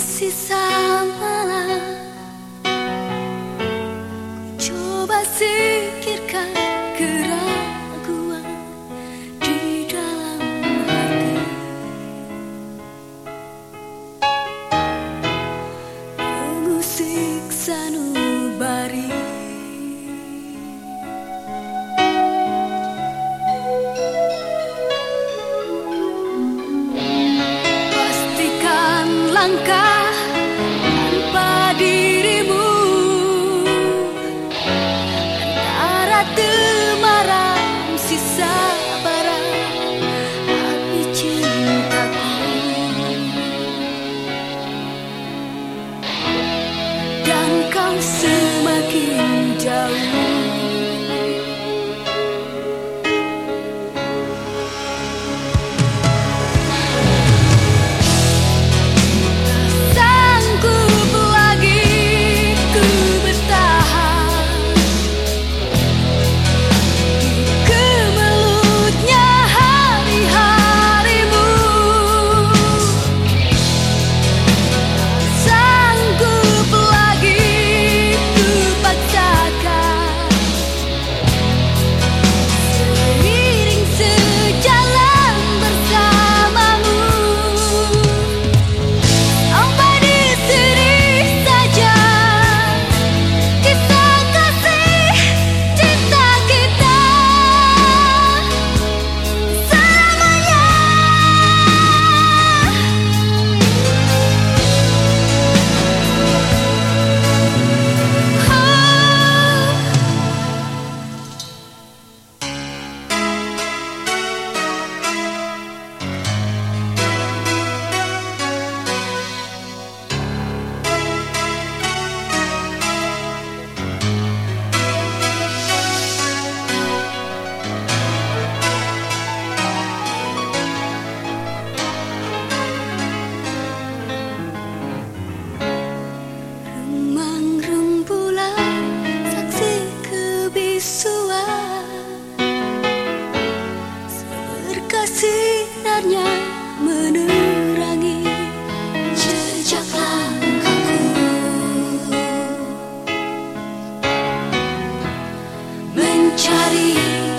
sisa malam Ku coba singkirkan keraguan di dalam hati. Mengusik sanubari. Pastikan langkah jauh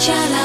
Shall